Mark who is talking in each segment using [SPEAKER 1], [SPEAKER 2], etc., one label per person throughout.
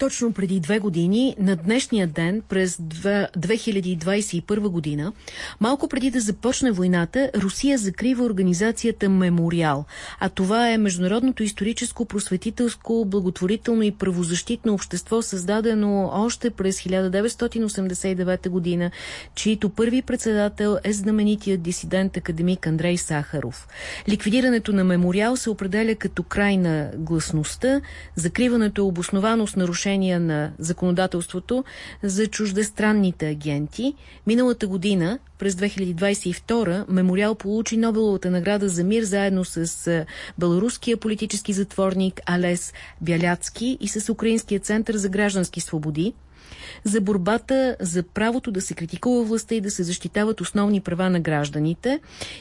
[SPEAKER 1] Точно преди две години, на днешния ден, през 2021 година, малко преди да започне войната, Русия закрива организацията Мемориал. А това е международното историческо, просветителско, благотворително и правозащитно общество, създадено още през 1989 година, чието първи председател е знаменитият дисидент академик Андрей Сахаров. Ликвидирането на Мемориал се определя като край на гласността, закриването е обосновано с нарушение нарушения на законодателството за чуждестранните агенти. Миналата година, през 2022, Мемориал получи Нобеловата награда за мир заедно с беларуския политически затворник Алес Бяляцки и с Украинския център за граждански свободи за борбата за правото да се критикува властта и да се защитават основни права на гражданите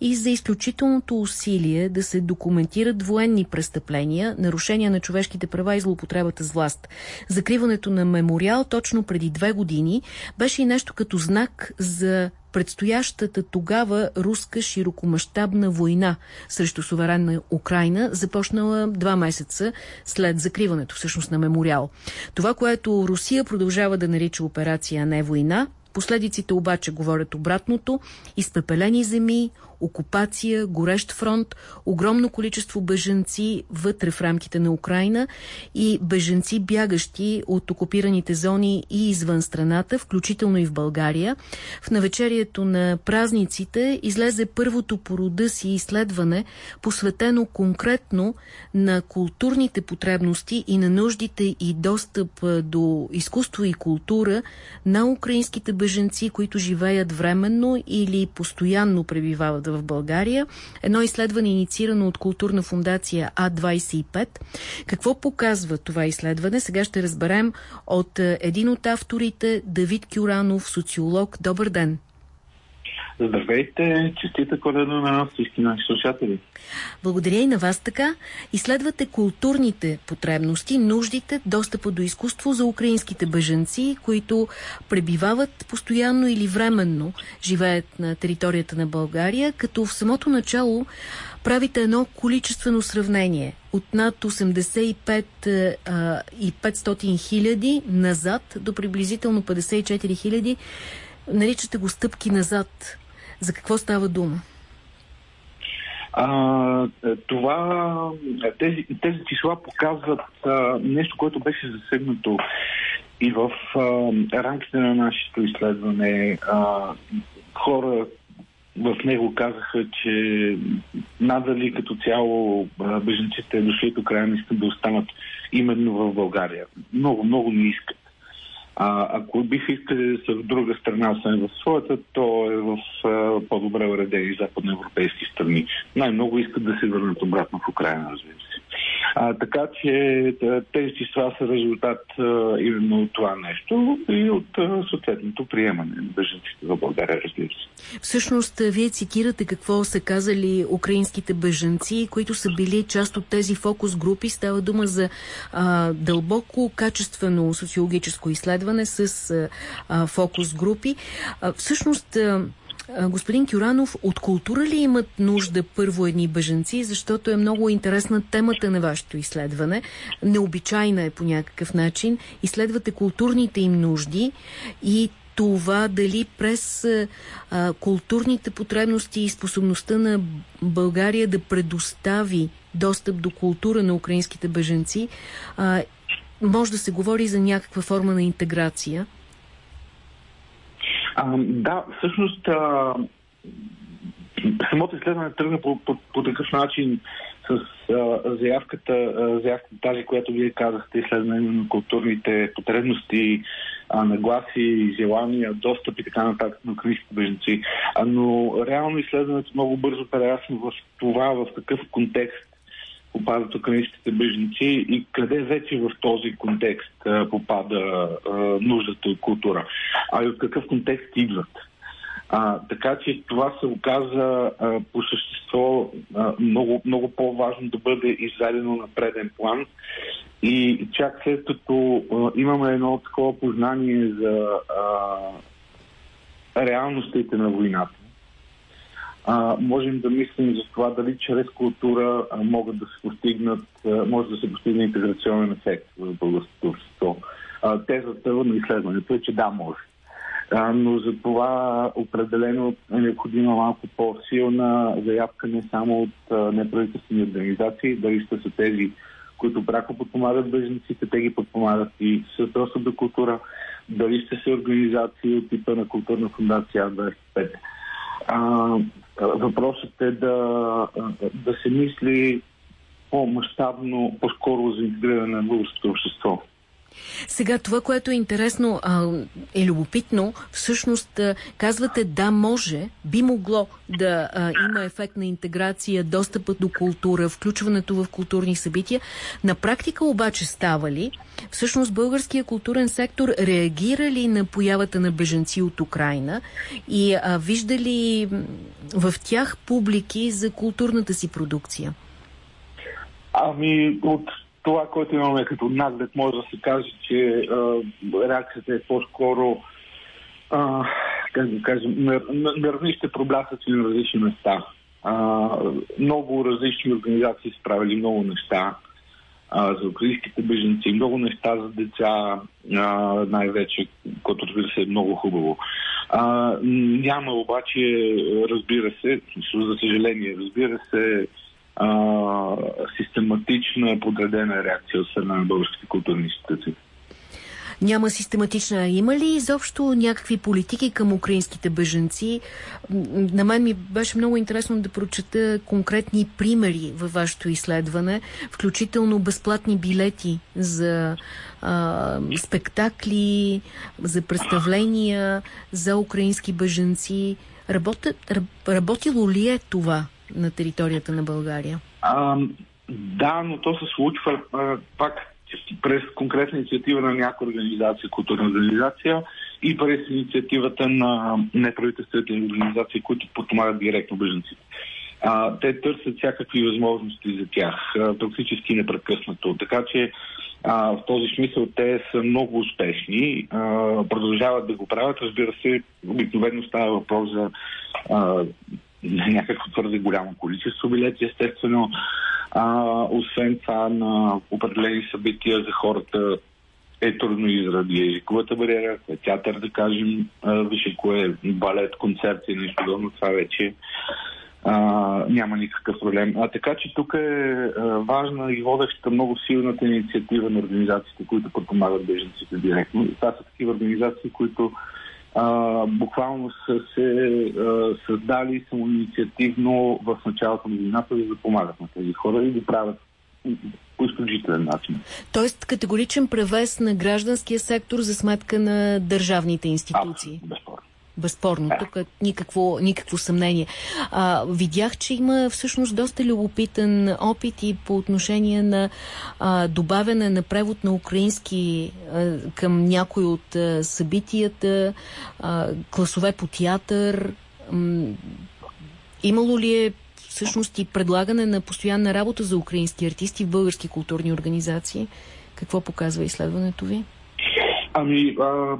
[SPEAKER 1] и за изключителното усилие да се документират военни престъпления, нарушения на човешките права и злоупотребата с власт. Закриването на мемориал точно преди две години беше и нещо като знак за предстоящата тогава руска широкомащабна война срещу суверенна Украина, започнала два месеца след закриването всъщност на мемориал. Това, което Русия продължава да нарича операция, а не война, Последиците обаче говорят обратното. Изпепелени земи, окупация, горещ фронт, огромно количество беженци вътре в рамките на Украина и беженци бягащи от окупираните зони и извън страната, включително и в България. В навечерието на празниците излезе първото по рода си изследване, посветено конкретно на културните потребности и на нуждите и достъп до изкуство и култура на украинските беженци, които живеят временно или постоянно пребивават в България. Едно изследване инициирано от културна фундация А25. Какво показва това изследване? Сега ще разберем от е, един от авторите, Давид Кюранов, социолог. Добър ден!
[SPEAKER 2] Здравейте, честита коледа на всички наши слушатели.
[SPEAKER 1] Благодаря и на вас така. Изследвате културните потребности, нуждите, достъпа до изкуство за украинските бъженци, които пребивават постоянно или временно, живеят на територията на България, като в самото начало правите едно количествено сравнение от над 85 а, и 500 хиляди назад до приблизително 54 хиляди. Наричате го стъпки назад. За какво става дума?
[SPEAKER 2] А, това, тези, тези числа показват а, нещо, което беше засегнато и в а, рамките на нашето изследване. А, хора в него казаха, че надали като цяло беженците дошли до края искат да останат именно в България. Много, много не искат. А, ако бих искали да са в друга страна, освен в своята, то е в по-добре уредени западноевропейски страни. Най-много искат да се върнат обратно в Украина, разбира се. А, така че тези числа са резултат а, именно от това нещо и от а, съответното приемане на беженците в България, разбира се.
[SPEAKER 1] Всъщност, вие цитирате какво са казали украинските беженци, които са били част от тези фокус групи. Става дума за а, дълбоко, качествено социологическо изследване с а, фокус групи. А, всъщност, а, Господин Кюранов, от култура ли имат нужда първо едни бъженци, защото е много интересна темата на вашето изследване. Необичайна е по някакъв начин. Изследвате културните им нужди и това дали през а, културните потребности и способността на България да предостави достъп до култура на украинските бъженци, а, може да се говори за някаква форма на интеграция.
[SPEAKER 2] А, да, всъщност а, самото изследване тръгна по, по, по такъв начин с а, заявката, а, заявката тази, която вие казахте, изследване на културните потребности, а, нагласи, желания, достъп и така нататък на украинските беженци. А, но реално изследването много бързо прерасна в това, в какъв контекст попадат украинските беженци и къде вече в този контекст попада нуждата от култура, а и от какъв контекст идват. А, така че това се оказа а, по същество а, много, много по-важно да бъде изведено на преден план. И чак след като а, имаме едно такова познание за а, реалностите на войната, а, можем да мислим за това дали чрез култура а, могат да се постигнат, а, може да се постигне интеграционен ефект в българското общество. тезата на изследването е, че да, може. А, но за това определено е необходима малко по-силна заявка не само от неправителствени организации, дали ще са тези, които пряко подпомагат беженците, те ги подпомагат и с достъп до култура, дали ще се организации от типа на културна фундация А25. Въпросът е да, да се мисли по-масштабно, по-скоро за интегриране на българското общество.
[SPEAKER 1] Сега това, което е интересно, а, е любопитно, всъщност казвате да може, би могло да а, има ефект на интеграция, достъпът до култура, включването в културни събития. На практика обаче става ли? Всъщност българския културен сектор реагира ли на появата на беженци от Украина и а, вижда ли в тях публики за културната си продукция?
[SPEAKER 2] Ами, от това, което имаме като наглед, може да се каже, че а, реакцията е по-скоро как да кажем, на, проблясъци на различни места. А, много различни организации са правили много неща а, за украинските беженци, много неща за деца, най-вече, което разбира се е много хубаво. А, няма обаче, разбира се, за съжаление, разбира се, а, систематична подредена реакция от страна на българските културни институции.
[SPEAKER 1] Няма систематична. Има ли изобщо някакви политики към украинските беженци? На мен ми беше много интересно да прочета конкретни примери във вашето изследване, включително безплатни билети за а, спектакли, за представления, за украински беженци. Работят, работило ли е това на територията на България?
[SPEAKER 2] А, да, но то се случва а, пак през конкретна инициатива на някоя организация, културна организация и през инициативата на неправителствените организации, които подпомагат директно беженците. А, те търсят всякакви възможности за тях, а, практически непрекъснато. Така че а, в този смисъл те са много успешни, а, продължават да го правят. Разбира се, обикновено става въпрос за а, някакво твърде голямо количество билети, естествено. А, освен това, на определени събития за хората е трудно и заради езиковата бариера, е театър, да кажем, виж кое е балет, концерт и нещо подобно, това вече а, няма никакъв проблем. А така че тук е а, важна и водеща много силната инициатива на организациите, които подпомагат беженците директно. Това са такива организации, които а, буквално са се а, създали самоинициативно в началото на войната, да помагат на тези хора и да правят по изключителен начин.
[SPEAKER 1] Тоест категоричен превес на гражданския сектор за сметка на държавните институции.
[SPEAKER 2] А, безспорно.
[SPEAKER 1] Тук никакво, никакво съмнение. А, видях, че има всъщност доста любопитен опит и по отношение на а, добавяне на превод на украински а, към някои от а, събитията, а, класове по театър. Имало ли е всъщност и предлагане на постоянна работа за украински артисти в български културни организации? Какво показва изследването ви?
[SPEAKER 2] Ами, а,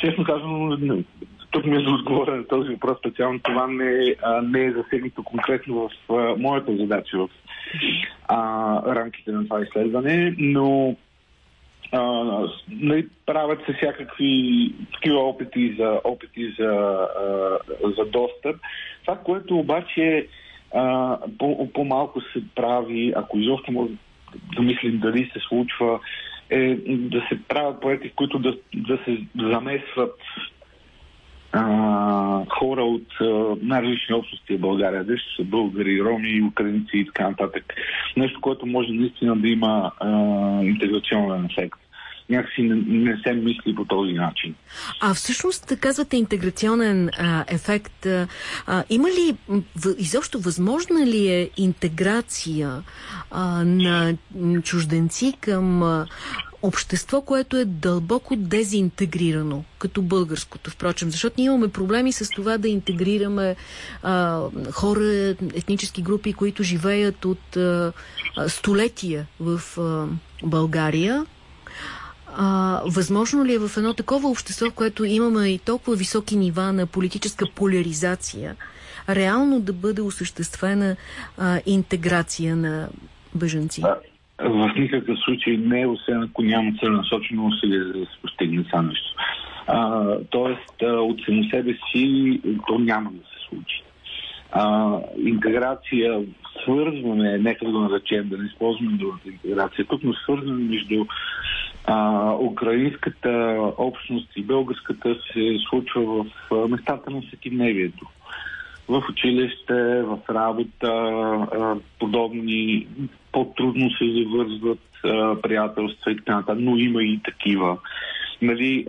[SPEAKER 2] честно казано, тук ми да отговоря на този въпрос. Специално това не, а, не е засегнато конкретно в а, моята задача в а, рамките на това изследване, но а, нали, правят се всякакви такива опити за, опити за, а, за достъп. Това, което обаче а, по, по-малко се прави, ако изобщо може да мислим дали се случва, е да се правят проекти, в които да, да се замесват а, хора от най-различни общности в България, дали са българи, роми, украинци и така нататък. Нещо, което може наистина да има а, интеграционен ефект някакси не, не се мисли по този начин.
[SPEAKER 1] А всъщност, казвате интеграционен а, ефект. А, има ли в, изобщо възможна ли е интеграция а, на чужденци към а, общество, което е дълбоко дезинтегрирано, като българското, впрочем, защото ние имаме проблеми с това да интегрираме а, хора, етнически групи, които живеят от а, столетия в а, България. А, възможно ли е в едно такова общество, в което имаме и толкова високи нива на политическа поляризация, реално да бъде осъществена а, интеграция на бъженци?
[SPEAKER 2] В никакъв случай не е, освен ако няма целенасочено усилие за да се постигне това нещо. А, тоест, от само себе си то няма да се случи. А, интеграция, свързване, нека да го наречем, да не използваме думата интеграция, тук, но свързване между а, украинската общност и българската се случва в а, местата на всекидневието. В училище, в работа, подобни по-трудно се завързват приятелства и така но има и такива. Нали,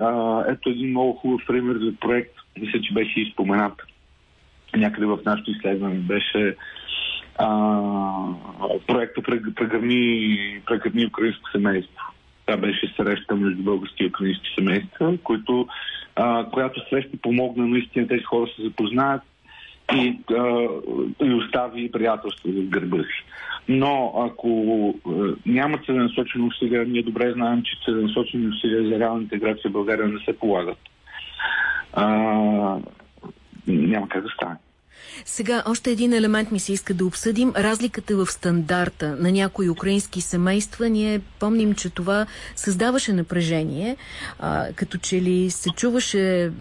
[SPEAKER 2] ето един много хубав пример за проект, мисля, че беше изпоменат някъде в нашето изследване, беше а, проекта Прегърни, прегърни украинско семейство. Това беше среща между български и украински семейства, които, а, която среща помогна наистина тези хора се запознаят и, а, и остави приятелство за гърба си. Но ако а, няма целенасочени усилия, ние добре знаем, че целенасочени усилия за реална интеграция в България не се полагат. А, няма как да стане.
[SPEAKER 1] Сега още един елемент ми се иска да обсъдим. Разликата в стандарта на някои украински семейства. Ние помним, че това създаваше напрежение, а, като че ли се чуваше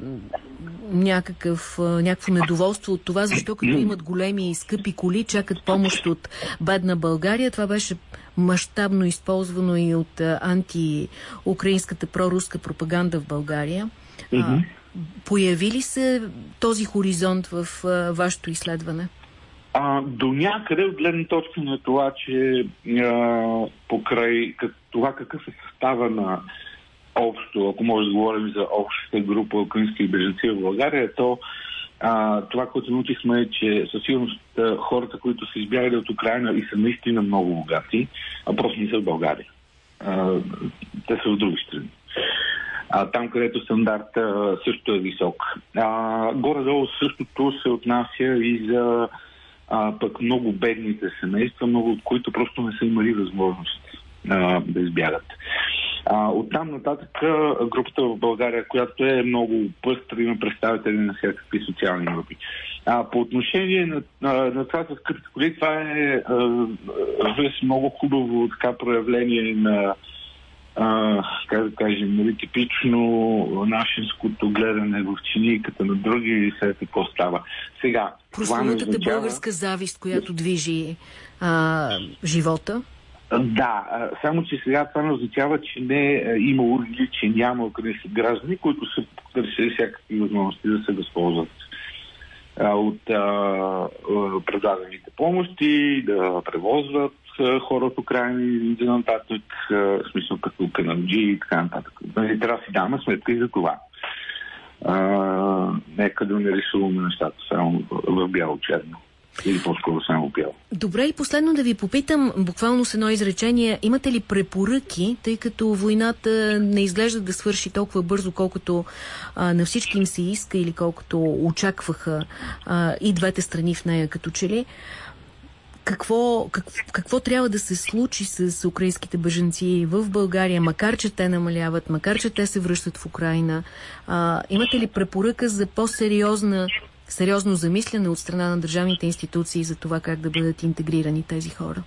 [SPEAKER 1] някакъв, някакво недоволство от това, защо като имат големи и скъпи коли, чакат помощ от бедна България. Това беше мащабно използвано и от антиукраинската проруска пропаганда в България. Mm -hmm. Появи ли се този хоризонт в а, вашето изследване?
[SPEAKER 2] А, до някъде от гледна точка на това, че а, покрай това какъв е състава на общо, ако може да говорим за общата група украински бежанци в България, то а, това, което научихме е, че със сигурност хората, които са избягали от Украина и са наистина много богати, а просто не са в България. А, те са в други страни а, там където стандарта също е висок. А, горе-долу същото се отнася и за а, пък много бедните семейства, много от които просто не са имали възможност а, да избягат. А, оттам нататък групата в България, която е много пъстра, има представители на всякакви социални групи. А, по отношение на, на, на това с скъпите коли, това е, се, много хубаво така проявление на а, как да кажем, нали, типично нашинското гледане в чиниката на други и след какво става. Сега,
[SPEAKER 1] Прословутата означава... българска завист, която движи а, живота?
[SPEAKER 2] Да, само че сега това не означава, че не е имало или че няма украински граждани, които са търсили всякакви възможности да се възползват от а, предадените помощи, да превозват хора от Украина и за нататък, в смисъл като каналджи и така нататък. Нали, трябва да си даваме сметка и за това. А, нека да не рисуваме нещата само в бяло-черно. Или по-скоро само бяло.
[SPEAKER 1] Добре, и последно да ви попитам, буквално с едно изречение, имате ли препоръки, тъй като войната не изглежда да свърши толкова бързо, колкото а, на всички им се иска или колкото очакваха а, и двете страни в нея като че ли? какво, как, какво трябва да се случи с украинските бъженци в България, макар че те намаляват, макар че те се връщат в Украина? А, имате ли препоръка за по-сериозна сериозно замислене от страна на държавните институции за това как да бъдат интегрирани тези хора?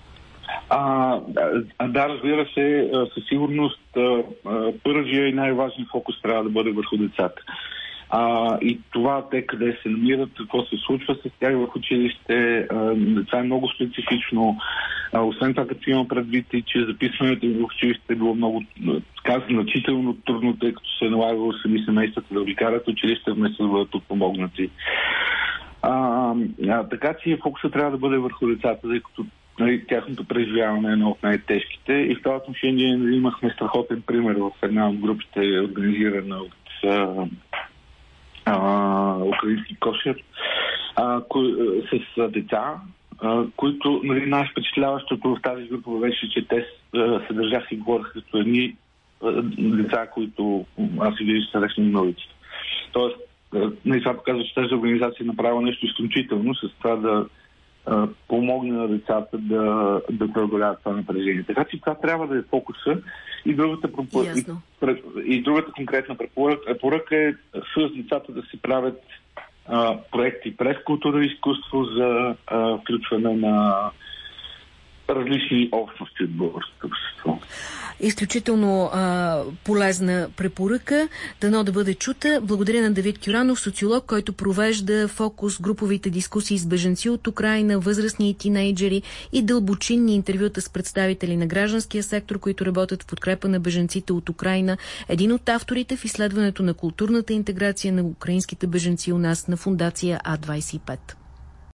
[SPEAKER 2] А, да, разбира се, със сигурност първия и най-важен фокус трябва да бъде върху децата. А, и това те къде се намират, какво се случва с тях в училище, това е много специфично. А, освен това, като имам предвид и че записването в училище е било много така значително трудно, тъй като се е налагало сами семействата да ви карат училище, вместо да бъдат подпомогнати. А, а, така че фокусът трябва да бъде върху децата, тъй като нали, тяхното преживяване е едно от най-тежките. И в това отношение имахме страхотен пример в една от групите, организирана от а, украински кошер а, кои, с деца, а, които нали, най-впечатляващото в тази група беше, че те се държаха и говореха като едни деца, които аз и вие срещнали на улицата. Тоест, нали, това показва, че тази организация е направила нещо изключително с това да помогне на децата да, да преодоляват това напрежение. Така че това трябва да е фокуса. И другата, пропор... и, и другата конкретна препоръка е с децата да се правят а, проекти през култура и изкуство за а, включване на различни общности от българското общество.
[SPEAKER 1] Изключително а, полезна препоръка. Дано да бъде чута. Благодаря на Давид Кюранов, социолог, който провежда фокус груповите дискусии с беженци от Украина, възрастни и тинейджери и дълбочинни интервюта с представители на гражданския сектор, които работят в подкрепа на беженците от Украина. Един от авторите в изследването на културната интеграция на украинските беженци у нас на фундация А25.